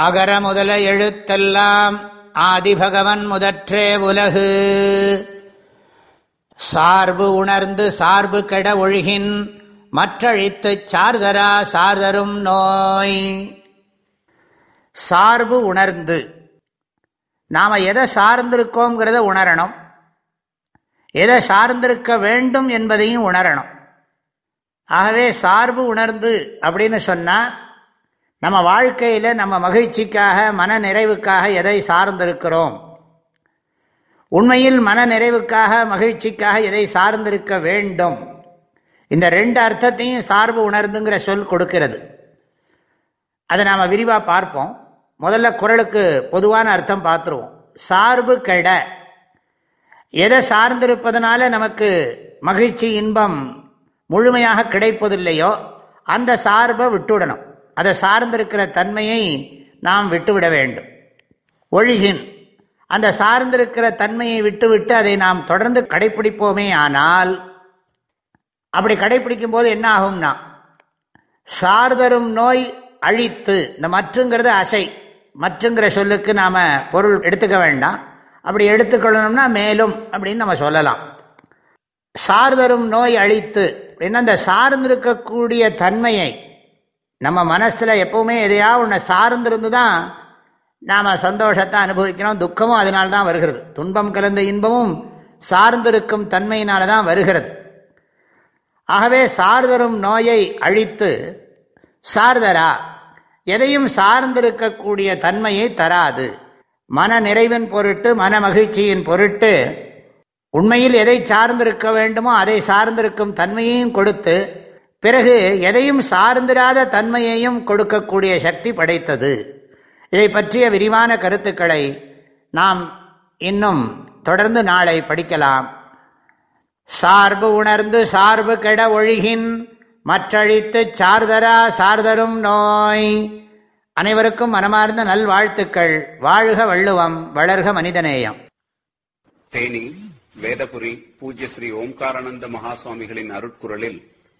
அகர முதல எழுத்தெல்லாம் ஆதிபகவன் முதற்றே உலகு. சார்பு உணர்ந்து சார்பு கெட ஒழுகின் மற்றழித்து சார்தரா சார்தரும் நோய். சார்பு உணர்ந்து. நாம் எதை சார்ந்திருக்கோங்கிறத உணரணும். எதை சார்ந்திருக்க வேண்டும் என்பதையும் உணரணும். ஆகவே சார்பு உணர்ந்து அப்படின்னு சொன்னால் நம்ம வாழ்க்கையில் நம்ம மகிழ்ச்சிக்காக மன நிறைவுக்காக எதை சார்ந்திருக்கிறோம்? உண்மையில் மன நிறைவுக்காக மகிழ்ச்சிக்காக எதை சார்ந்திருக்க வேண்டும்? இந்த ரெண்டு அர்த்தத்தையும் சார்பு உணர்ந்துங்கிற சொல் கொடுக்கிறது. அதை நாம் விரிவாக பார்ப்போம். முதல்ல குரலுக்கு பொதுவான அர்த்தம் பார்த்துருவோம். சார்பு கெட. எதை சார்ந்திருப்பதனால நமக்கு மகிழ்ச்சி இன்பம் முழுமையாக கிடைப்பதில்லையோ அந்த சார்பை விட்டுவிடணும் அதை சார்ந்திருக்கிற தன்மையை நாம் விட்டுவிட வேண்டும். ஒழுகின். அந்த சார்ந்திருக்கிற தன்மையை விட்டுவிட்டு அதை நாம் தொடர்ந்து கடைப்பிடிப்போமே ஆனால் அப்படி கடைபிடிக்கும் போது என்ன ஆகும்னா சார்தரும் நோய் அழித்து இந்த மற்றுங்கிறது அசை மற்றுங்கிற சொல்லுக்கு நாம் பொருள் எடுத்துக்க வேண்டாம். அப்படி எடுத்துக்கொள்ளணும்னா மேலும் அப்படின்னு நம்ம சொல்லலாம். சார்தரும் நோய் அழித்து அப்படின்னா அந்த சார்ந்திருக்கக்கூடிய தன்மையை நம்ம மனசில் எப்பவுமே எதையாவது ஒன்று சார்ந்திருந்து தான் நாம் சந்தோஷத்தை அனுபவிக்கிறோம் துக்கமும் அதனால தான் வருகிறது. துன்பம் கலந்த இன்பமும் சார்ந்திருக்கும் தன்மையினால தான் வருகிறது. ஆகவே சார்தரும் நோயை அழித்து சார்தரா? எதையும் சார்ந்திருக்கக்கூடிய தன்மையை தராது. மன நிறைவின் பொருட்டு மன மகிழ்ச்சியின் பொருட்டு உண்மையில் எதை சார்ந்திருக்க வேண்டுமோ அதை சார்ந்திருக்கும் தன்மையையும் கொடுத்து பிறகு எதையும் சார்ந்திராத தன்மையையும் கொடுக்கக்கூடிய சக்தி படைத்தது. இதை பற்றிய விரிவான கருத்துக்களை நாம் இன்னும் தொடர்ந்து நாளை படிக்கலாம். சார்பு உணர்ந்து சார்பு கெட ஒழுகின் மற்றழித்து சார்தரா சார்தரும் நோய். அனைவருக்கும் மனமார்ந்த நல்வாழ்த்துக்கள். வாழ்க வள்ளுவம் வளர்க மனிதநேயம். தேனி வேதபுரி பூஜ்ய ஸ்ரீ ஓம்காரானந்த மகாசுவாமிகளின் அருட்குரலில்